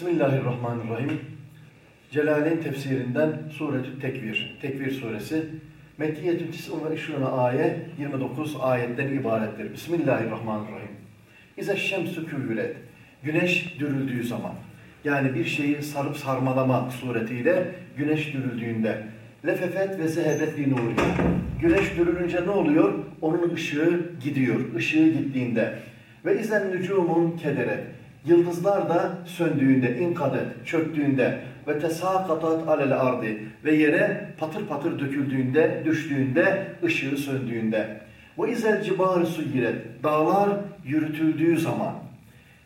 Bismillahirrahmanirrahim. Celal'in tefsirinden Suretü Tekvir, Tekvir suresi. Mekkiyetü tis'un ve işruna ayet, 29 ayetten ibarettir. Bismillahirrahmanirrahim. İze şemsü küvület. Güneş dürüldüğü zaman. Yani bir şeyi sarıp sarmalama suretiyle güneş dürüldüğünde. Lefefet ve zehebet bir nuri. Güneş dürülünce ne oluyor? Onun ışığı gidiyor. Işığı gittiğinde. Ve izen nücumun kederet Yıldızlar da söndüğünde, inkadet, çöktüğünde ve tesakatat alel ardi ve yere patır patır döküldüğünde, düştüğünde, ışığı söndüğünde. Bu izel cibarı suyiret, dağlar yürütüldüğü zaman,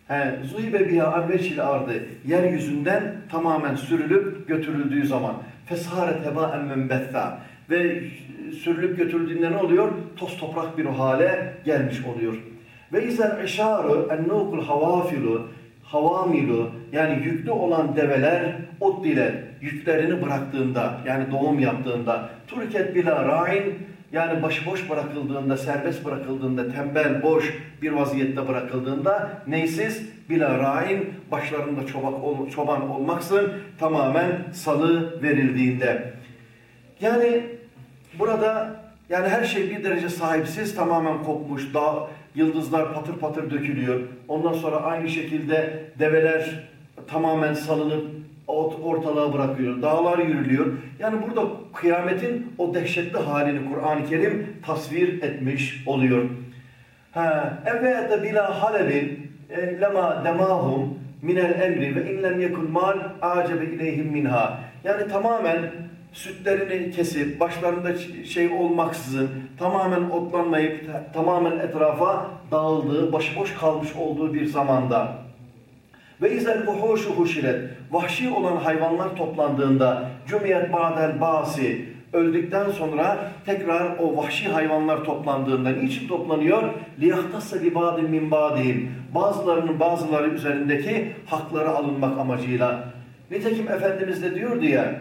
he, zuhibe biha avveçil ardı, yeryüzünden tamamen sürülüp götürüldüğü zaman, fesaret hebaen membetha ve sürülüp götürüldüğünde ne oluyor? Toz toprak bir hale gelmiş oluyor. Ve izel işaru ennukul havafilu havamilu yani yüklü olan develer ot dile yüklerini bıraktığında yani doğum yaptığında turket bila ra'in yani başıboş bırakıldığında, serbest bırakıldığında, tembel, boş bir vaziyette bırakıldığında neysiz? Bila ra'in başlarında çobak, çoban olmaksın tamamen salı verildiğinde. Yani burada yani her şey bir derece sahipsiz, tamamen kopmuş, dağ, yıldızlar patır patır dökülüyor. Ondan sonra aynı şekilde develer tamamen salınıp ortalığa bırakıyor. Dağlar yürülüyor. Yani burada kıyametin o dehşetli halini Kur'an-ı Kerim tasvir etmiş oluyor. Evvete bila halebin e, lema demahum minel emri ve inlem yekun mal acebe ileyhim minha. Yani tamamen sütlerini kesip başlarında şey olmaksızın tamamen otlanmayıp tamamen etrafa dağıldığı, başıboş kalmış olduğu bir zamanda ve izel buhuşu huşiret vahşi olan hayvanlar toplandığında cumiyet ba'del basi öldükten sonra tekrar o vahşi hayvanlar toplandığında niçin toplanıyor? liyahtassa li ba'din min ba'dihim bazılarının bazıları üzerindeki hakları alınmak amacıyla. Nitekim Efendimiz de diyordu ya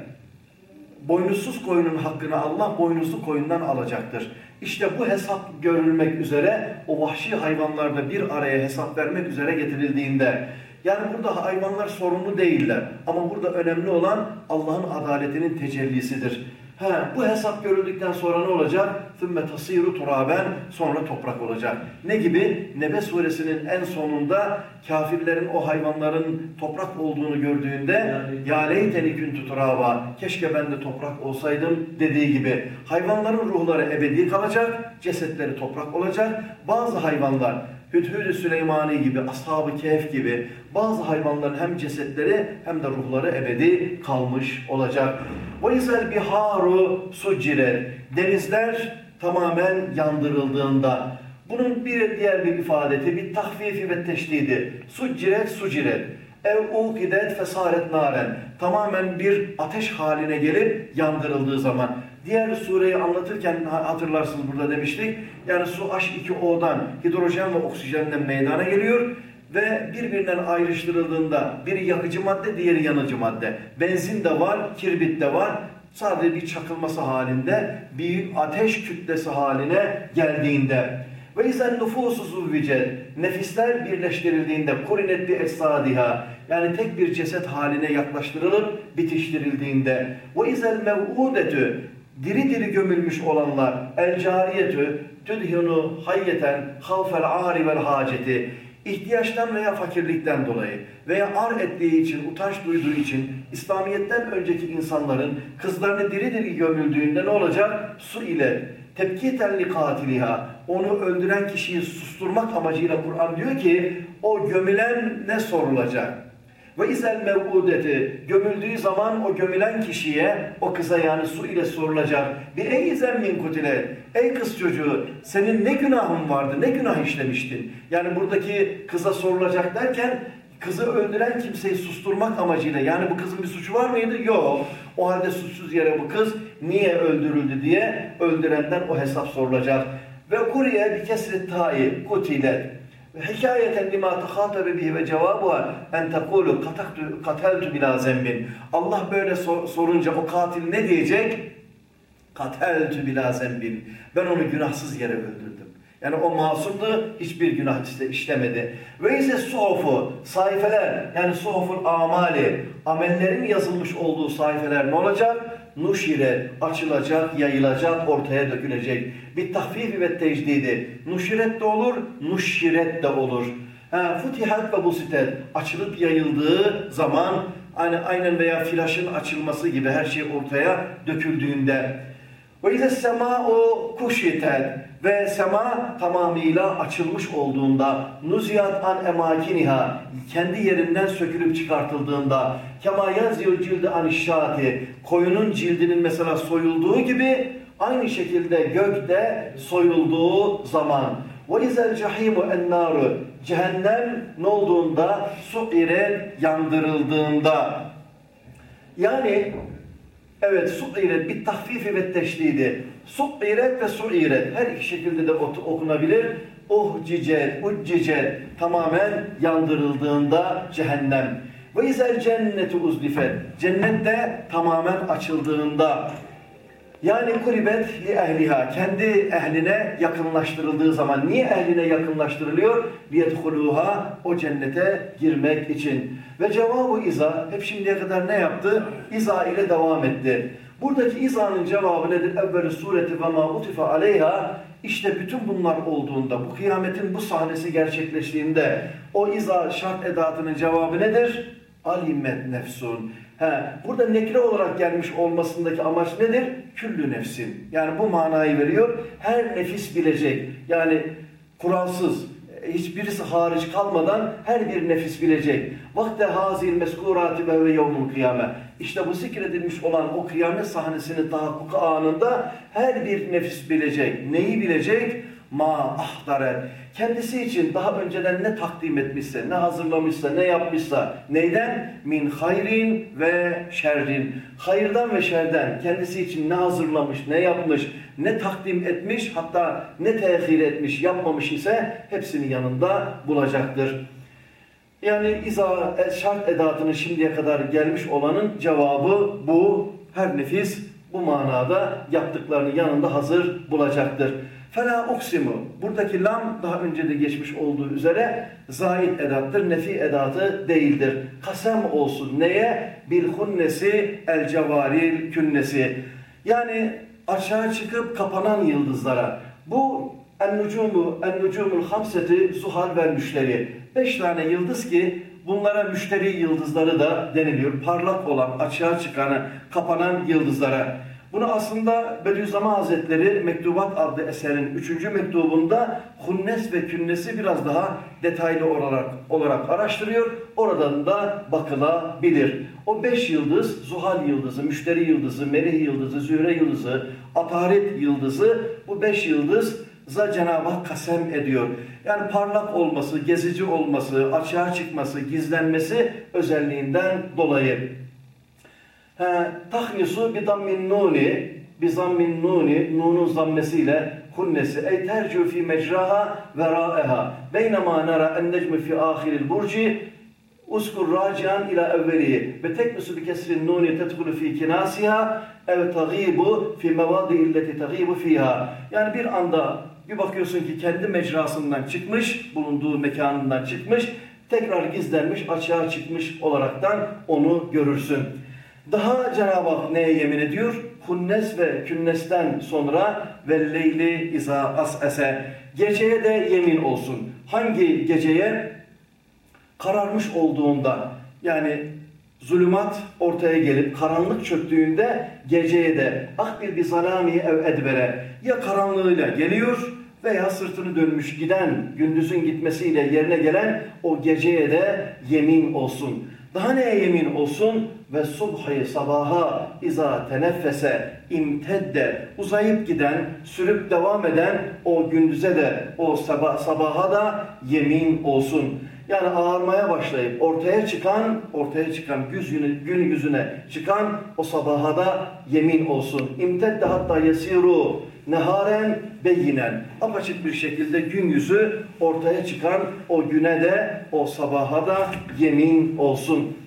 boynuzsuz koyunun hakkını Allah boynuzlu koyundan alacaktır. İşte bu hesap görülmek üzere o vahşi hayvanlarda bir araya hesap vermek üzere getirildiğinde yani burada hayvanlar sorumlu değiller ama burada önemli olan Allah'ın adaletinin tecellisidir. He, bu hesap görüldükten sonra ne olacak? ثُمَّ تَصِيرُ turaben Sonra toprak olacak. Ne gibi? Nebe suresinin en sonunda kafirlerin o hayvanların toprak olduğunu gördüğünde يَا لَيْتَنِ كُنْتُ turaba Keşke ben de toprak olsaydım dediği gibi. Hayvanların ruhları ebedi kalacak, cesetleri toprak olacak. Bazı hayvanlar Hüdhüd-ü Süleymani gibi, Ashab-ı Kehf gibi bazı hayvanların hem cesetleri hem de ruhları ebedi kalmış olacak. وَاِذَا biharu sucire Denizler tamamen yandırıldığında bunun bir diğer bir ifadeti bir tahfifi ve teşdidi. Suciret suciret. Ev ukidet fesaret naren. Tamamen bir ateş haline gelip yandırıldığı zaman. Diğer sureyi anlatırken hatırlarsınız burada demiştik. Yani su H2O'dan hidrojen ve oksijenden meydana geliyor ve birbirinden ayrıştırıldığında biri yakıcı madde, diğeri yanıcı madde. Benzin de var, kirbit de var. Sadece bir çakılması halinde, bir ateş kütlesi haline geldiğinde ve izen nüfusu zuvvicet nefisler birleştirildiğinde kurinet bir esadiha yani tek bir ceset haline yaklaştırılıp bitiştirildiğinde ve izel mev'udetü diri diri gömülmüş olanlar el cariyetü tüdhinu hayyeten havfel ari vel haceti ihtiyaçtan veya fakirlikten dolayı veya ar ettiği için, utanç duyduğu için İslamiyet'ten önceki insanların kızlarını diri diri gömüldüğünde ne olacak? Su ile tepkiten li katiliha onu öldüren kişiyi susturmak amacıyla Kur'an diyor ki o gömülen ne sorulacak? Ve izel mev'udeti gömüldüğü zaman o gömülen kişiye o kıza yani su ile sorulacak. Bir ey zemmin kutile ey kız çocuğu senin ne günahın vardı ne günah işlemiştin? Yani buradaki kıza sorulacak derken kızı öldüren kimseyi susturmak amacıyla yani bu kızın bir suçu var mıydı? Yok. O halde suçsuz yere bu kız niye öldürüldü diye öldürenden o hesap sorulacak. Ve kuriye bir kesret ta'i kutile hikayeten lima tehatabe bihi ve cevabuha en tekulu kateltu bila zembin. Allah böyle sor, sorunca o katil ne diyecek? Kateltu bila zembin. Ben onu günahsız yere öldürdüm. Yani o masumdu, hiçbir günah işlemedi. Ve ise suhufu, sayfeler, yani suhuful amali, amellerin yazılmış olduğu sayfeler ne olacak? Nuşire, açılacak, yayılacak, ortaya dökülecek. Bir tahfifi ve tecdidi. Nuşiret de olur, nuşiret de olur. Ha, futihat ve busitet, açılıp yayıldığı zaman, hani aynen veya flaşın açılması gibi her şey ortaya döküldüğünde ve ize sema o kuşyeten ve sema tamamıyla açılmış olduğunda nuziyat an emakiniha kendi yerinden sökülüp çıkartıldığında kema yazıyor cildi anişşati koyunun cildinin mesela soyulduğu gibi aynı şekilde gökte soyulduğu zaman. Ve izel cahimu ennaru cehennem ne olduğunda? Suire yandırıldığında. Yani Evet, su'iret bir tahfifi ve teşdidi. Su'iret ve su'iret her iki şekilde de okunabilir. Uhcicet, uccicet tamamen yandırıldığında cehennem. Ve izel cenneti uzlifet. Cennette tamamen açıldığında yani kuribet li ehliha. Kendi ehline yakınlaştırıldığı zaman. Niye ehline yakınlaştırılıyor? Liyedhuluha. O cennete girmek için. Ve cevabı iza. Hep şimdiye kadar ne yaptı? İza ile devam etti. Buradaki izanın cevabı nedir? Evveli sureti ve ma utife aleyha. İşte bütün bunlar olduğunda, bu kıyametin bu sahnesi gerçekleştiğinde o iza şart edatının cevabı nedir? Alimet nefsun. He, burada nekre olarak gelmiş olmasındaki amaç nedir? Küllü nefsin. Yani bu manayı veriyor. Her nefis bilecek. Yani kuralsız, hiçbirisi hariç kalmadan her bir nefis bilecek. Vakte hazil meskurati ve yevmul kıyame. İşte bu zikredilmiş olan o kıyamet sahnesinin tahakkuk anında her bir nefis bilecek. Neyi bilecek? Ma ahdaret. Kendisi için daha önceden ne takdim etmişse, ne hazırlamışsa, ne yapmışsa, neyden? Min hayrin ve şerrin. Hayırdan ve şerden kendisi için ne hazırlamış, ne yapmış, ne takdim etmiş, hatta ne tehir etmiş, yapmamış ise hepsini yanında bulacaktır. Yani iza şart edatının şimdiye kadar gelmiş olanın cevabı bu. Her nefis bu manada yaptıklarını yanında hazır bulacaktır. Fela uksimu. Buradaki lam daha önce de geçmiş olduğu üzere zahid edattır. Nefi edatı değildir. Kasem olsun. Neye? Bil hunnesi el cevaril künnesi. Yani aşağı çıkıp kapanan yıldızlara. Bu en-nucumu, en-nucumul hamseti zuhal ve müşteri. Beş tane yıldız ki bunlara müşteri yıldızları da deniliyor. Parlak olan, açığa çıkanı, kapanan yıldızlara. Bunu aslında Bediüzzaman Hazretleri Mektubat adlı eserin üçüncü mektubunda Hunnes ve Künnesi biraz daha detaylı olarak, olarak araştırıyor. Oradan da bakılabilir. O beş yıldız, Zuhal yıldızı, Müşteri yıldızı, Merih yıldızı, Zühre yıldızı, Atarit yıldızı bu beş yıldız za Cenab-ı Hak kasem ediyor. Yani parlak olması, gezici olması, açığa çıkması, gizlenmesi özelliğinden dolayı. Tahyisu bi dammin nuni bi zammin nuni nunun zammesiyle kunnesi ey tercu fi mecraha ve ra'eha beynema nara en necmi fi ahiril burci uskur racian ila evvelihi. Ve teknisu bi kesrin nuni tedhulu fi kinasiha ev tagibu fi mevadi illeti tagibu fiha yani bir anda bir bakıyorsun ki kendi mecrasından çıkmış bulunduğu mekanından çıkmış tekrar gizlenmiş açığa çıkmış olaraktan onu görürsün. Daha Cenab-ı Hak neye yemin ediyor? Hunnes ve künnesten sonra ve leyli iza as'ese. Geceye de yemin olsun. Hangi geceye? Kararmış olduğunda yani zulümat ortaya gelip karanlık çöktüğünde geceye de akbil bir zalami ev edbere ya karanlığıyla geliyor veya sırtını dönmüş giden gündüzün gitmesiyle yerine gelen o geceye de yemin olsun. Daha neye yemin olsun? Ve subhi sabaha iza teneffese imtedde uzayıp giden, sürüp devam eden o gündüze de o sabah, sabaha da yemin olsun. Yani ağarmaya başlayıp ortaya çıkan, ortaya çıkan yüzüne, gün yüzüne çıkan o sabaha da yemin olsun. İmtedde hatta yesiru neharen beyinen. Apaçık bir şekilde gün yüzü ortaya çıkan o güne de o sabaha da yemin olsun.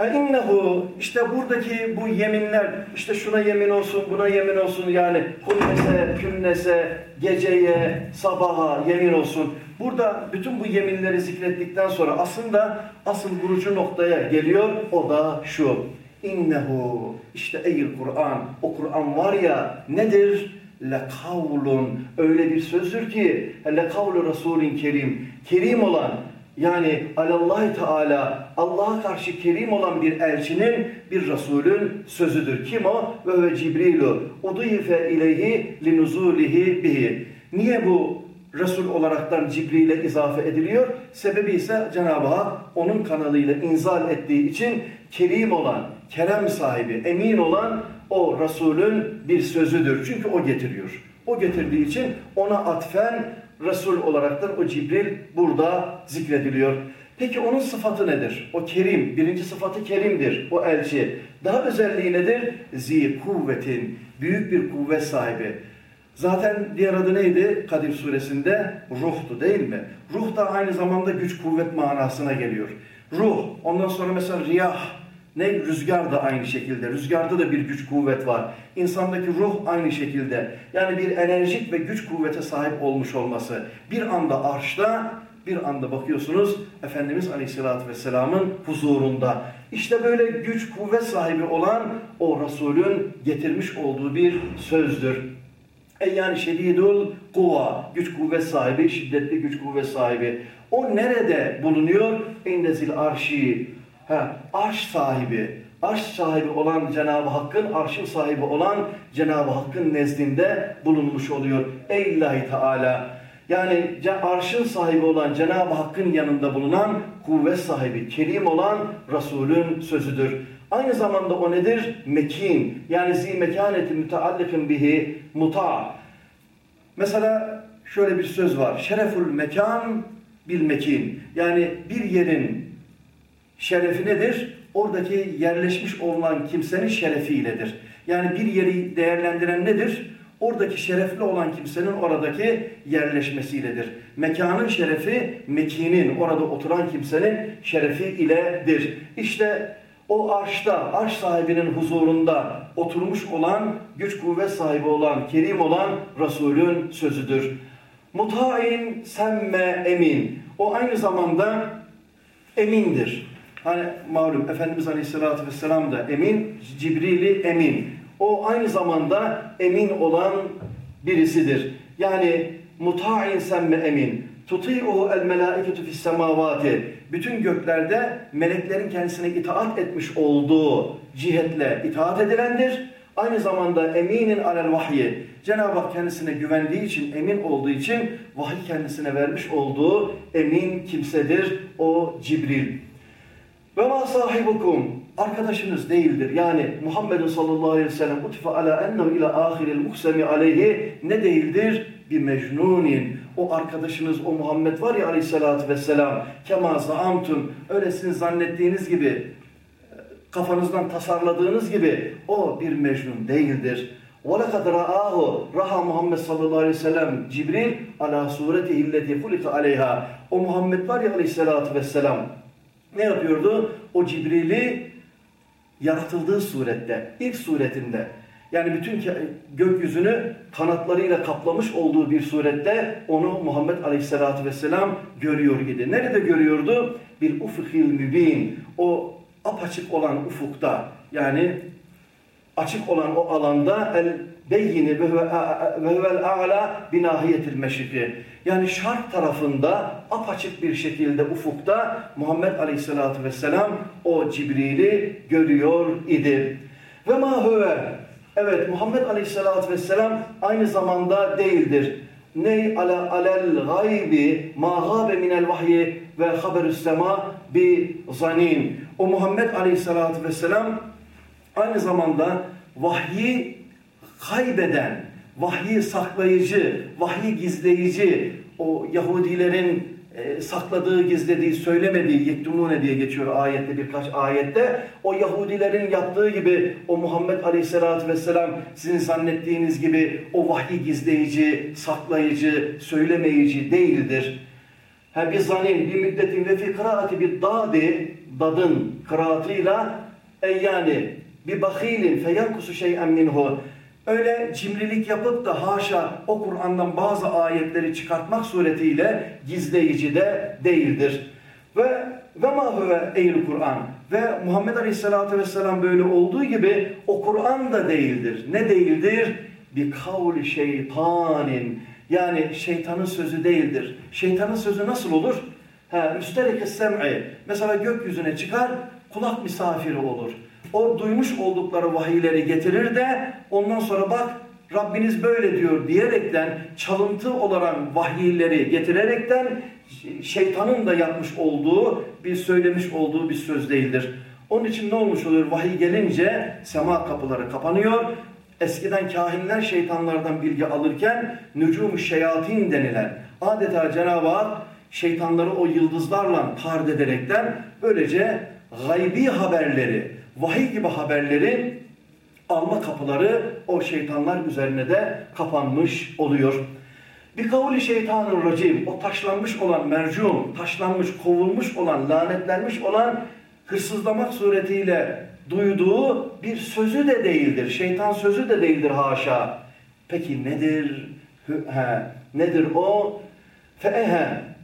İnnehu işte buradaki bu yeminler işte şuna yemin olsun buna yemin olsun yani hunnese, künnese, geceye, sabaha yemin olsun. Burada bütün bu yeminleri zikrettikten sonra aslında asıl vurucu noktaya geliyor o da şu. İnnehu işte ey Kur'an o Kur'an var ya nedir? Lekavlun öyle bir sözdür ki lekavlu Resulün Kerim kerim olan yani alallahi Teala Allah'a karşı kerim olan bir elçinin bir Resulün sözüdür. Kim o? Ve ve Cibrilu. Udife ileyhi linuzulihi bihi. Niye bu Resul olaraktan Cibril'e izafe ediliyor? Sebebi ise Cenab-ı Hak onun kanalıyla inzal ettiği için kerim olan, kerem sahibi, emin olan o Resulün bir sözüdür. Çünkü o getiriyor. O getirdiği için ona atfen Resul olaraktan o Cibril burada zikrediliyor. Peki onun sıfatı nedir? O kerim, birinci sıfatı kerimdir, o elçi. Daha özelliği nedir? Zi kuvvetin, büyük bir kuvvet sahibi. Zaten diğer adı neydi? Kadir suresinde ruhtu değil mi? Ruh da aynı zamanda güç kuvvet manasına geliyor. Ruh, ondan sonra mesela riyah, ne? Rüzgar da aynı şekilde. Rüzgarda da bir güç kuvvet var. İnsandaki ruh aynı şekilde. Yani bir enerjik ve güç kuvvete sahip olmuş olması. Bir anda arşta, bir anda bakıyorsunuz Efendimiz Aleyhisselatü Vesselam'ın huzurunda. İşte böyle güç kuvvet sahibi olan o Resulün getirmiş olduğu bir sözdür. E yani şedidul kuva, güç kuvvet sahibi, şiddetli güç kuvvet sahibi. O nerede bulunuyor? İndezil arşi, Ha, arş sahibi, arş sahibi olan Cenab-ı Hakk'ın, arşın sahibi olan Cenab-ı Hakk'ın nezdinde bulunmuş oluyor. Ey ilahi Teala! Yani arşın sahibi olan Cenab-ı Hakk'ın yanında bulunan kuvvet sahibi, kerim olan Resulün sözüdür. Aynı zamanda o nedir? Mekin. Yani zi mekaneti müteallikin bihi muta. Mesela şöyle bir söz var. Şereful mekan bil mekin. Yani bir yerin şerefi nedir? Oradaki yerleşmiş olan kimsenin şerefiyledir. Yani bir yeri değerlendiren nedir? Oradaki şerefli olan kimsenin oradaki yerleşmesiyledir. Mekanın şerefi, mekinin, orada oturan kimsenin şerefi iledir. İşte o arşta, arş sahibinin huzurunda oturmuş olan, güç kuvvet sahibi olan, kerim olan Resulün sözüdür. Muta'in semme emin. O aynı zamanda emindir. Hani malum Efendimiz Aleyhisselatü Vesselam da emin, Cibril'i emin. O aynı zamanda emin olan birisidir. Yani muta'in semme emin. Tuti'u el melâiketu fis semavati. Bütün göklerde meleklerin kendisine itaat etmiş olduğu cihetle itaat edilendir. Aynı zamanda eminin alel vahyi. Cenab-ı Hak kendisine güvendiği için, emin olduğu için vahiy kendisine vermiş olduğu emin kimsedir o Cibril. Ve ma sahibukum arkadaşınız değildir. Yani Muhammed sallallahu aleyhi ve sellem utfe ala ennehu ila ahiril muhsemi aleyhi ne değildir? Bir mecnunin. O arkadaşınız o Muhammed var ya aleyhissalatü vesselam kema zaamtun öyle sizin zannettiğiniz gibi kafanızdan tasarladığınız gibi o bir mecnun değildir. وَلَقَدْ رَآهُ Raha Muhammed sallallahu aleyhi ve sellem Cibril ala sureti illeti hulika aleyha. O Muhammed var ya aleyhissalatü vesselam ne yapıyordu? O Cibril'i yaratıldığı surette, ilk suretinde yani bütün gökyüzünü kanatlarıyla kaplamış olduğu bir surette onu Muhammed Aleyhisselatü Vesselam görüyor idi. Nerede görüyordu? Bir ufukil mübin. O apaçık olan ufukta yani açık olan o alanda el beyini ve huvel a'la binahiyetil meşriki. Yani şark tarafında apaçık bir şekilde ufukta Muhammed Aleyhisselatü Vesselam o Cibril'i görüyor idi. Ve ma huve Evet Muhammed Aleyhisselatü Vesselam aynı zamanda değildir. Ney ala alel gaybi ma gabe minel vahyi ve haberü's sema bi zanin. O Muhammed Aleyhisselatü Vesselam aynı zamanda vahyi kaybeden, vahyi saklayıcı, vahyi gizleyici, o Yahudilerin e, sakladığı, gizlediği, söylemediği, yektumune diye geçiyor ayette birkaç ayette. O Yahudilerin yaptığı gibi o Muhammed Aleyhisselatü Vesselam sizin zannettiğiniz gibi o vahyi gizleyici, saklayıcı, söylemeyici değildir. Ha bir zanin, bir müddetin ve fi kıraati bir dadi, dadın kıraatıyla e yani bir bakilin feyankusu şey'en minhu öyle cimrilik yapıp da haşa o Kur'an'dan bazı ayetleri çıkartmak suretiyle gizleyici de değildir. Ve ve ma huve eyyül Kur'an ve Muhammed Aleyhisselatü Vesselam böyle olduğu gibi o Kur'an da değildir. Ne değildir? Bir kavli şeytanin yani şeytanın sözü değildir. Şeytanın sözü nasıl olur? Ha, üstelik sem'i. Mesela gökyüzüne çıkar, kulak misafiri olur. O duymuş oldukları vahiyleri getirir de ondan sonra bak Rabbiniz böyle diyor diyerekten çalıntı olarak vahiyleri getirerekten şeytanın da yapmış olduğu bir söylemiş olduğu bir söz değildir. Onun için ne olmuş oluyor? Vahiy gelince sema kapıları kapanıyor. Eskiden kahinler şeytanlardan bilgi alırken nücum şeyatin denilen adeta Cenab-ı Hak şeytanları o yıldızlarla tard ederekten böylece gaybi haberleri, vahiy gibi haberleri alma kapıları o şeytanlar üzerine de kapanmış oluyor. Bir kavli şeytanın racim, o taşlanmış olan mercum, taşlanmış, kovulmuş olan, lanetlenmiş olan hırsızlamak suretiyle duyduğu bir sözü de değildir. Şeytan sözü de değildir haşa. Peki nedir? He, nedir o? Feehe.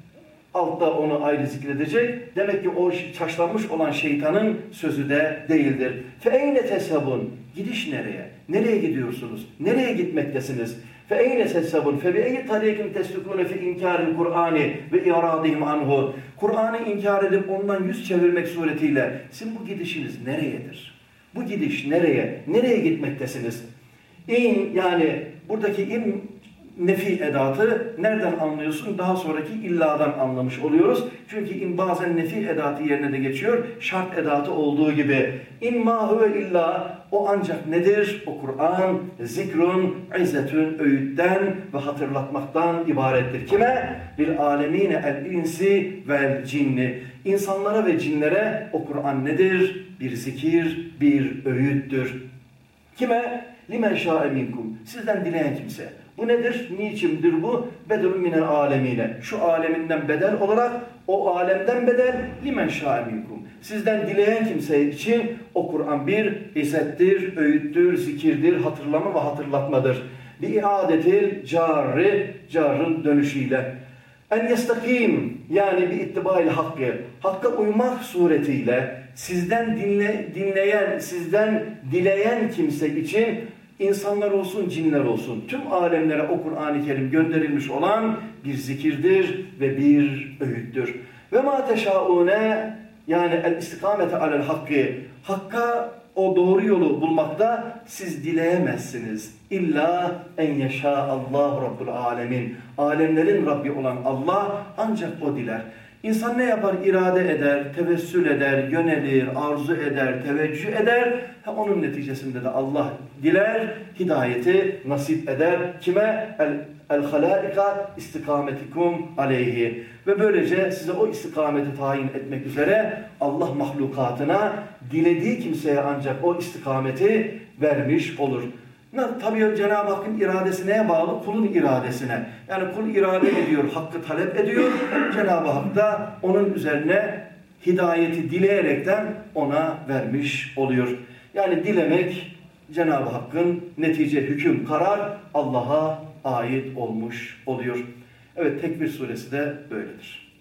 Altta onu ayrı zikredecek. Demek ki o taşlanmış olan şeytanın sözü de değildir. Feeyne tesabun. Gidiş nereye? Nereye gidiyorsunuz? Nereye gitmektesiniz? فَاَيْنَ تَسَّبُونَ فَبِاَيِّ طَرِيقٍ تَسْلُكُونَ فِي اِنْكَارِ الْقُرْآنِ وَاِرَادِهِمْ anhu. Kur'an'ı inkar edip ondan yüz çevirmek suretiyle sizin bu gidişiniz nereyedir? Bu gidiş nereye? Nereye gitmektesiniz? İn yani buradaki in nefi edatı nereden anlıyorsun? Daha sonraki illadan anlamış oluyoruz. Çünkü in bazen nefi edatı yerine de geçiyor. Şart edatı olduğu gibi. İn ma huve illa o ancak nedir? O Kur'an zikrun, izzetün, öğütten ve hatırlatmaktan ibarettir. Kime? Bir alemine el insi vel cinni. İnsanlara ve cinlere o Kur'an nedir? Bir zikir, bir öğüttür. Kime? Limen şa'e minkum. Sizden dileyen kimse. Bu nedir? Niçindir bu? Bedelun minel alemine. Şu aleminden bedel olarak o alemden bedel limen şa'e minkum. Sizden dileyen kimse için o Kur'an bir izzettir, öğüttür, zikirdir, hatırlama ve hatırlatmadır. Bir iadetil carri, carın dönüşüyle. En yestakim yani bir ittibayla hakkı, hakka uymak suretiyle sizden dinle, dinleyen, sizden dileyen kimse için insanlar olsun, cinler olsun, tüm alemlere o Kur'an-ı Kerim gönderilmiş olan bir zikirdir ve bir öğüttür. Ve ma teşaune yani el istikamete alel hakkı, hakka o doğru yolu bulmakta siz dileyemezsiniz. İlla en yaşa Allah Rabbul Alemin. Alemlerin Rabbi olan Allah ancak o diler. İnsan ne yapar? İrade eder, tevessül eder, yönelir, arzu eder, teveccüh eder. Ha, onun neticesinde de Allah diler, hidayeti nasip eder. Kime? El, el istikametikum aleyhi. Ve böylece size o istikameti tayin etmek üzere Allah mahlukatına dilediği kimseye ancak o istikameti vermiş olur. Tabii Cenab-ı Hakk'ın iradesi neye bağlı? Kulun iradesine. Yani kul irade ediyor, hakkı talep ediyor. Cenab-ı Hak da onun üzerine hidayeti dileyerekten ona vermiş oluyor. Yani dilemek Cenab-ı Hakk'ın netice, hüküm, karar Allah'a ait olmuş oluyor. Evet Tekbir suresi de böyledir.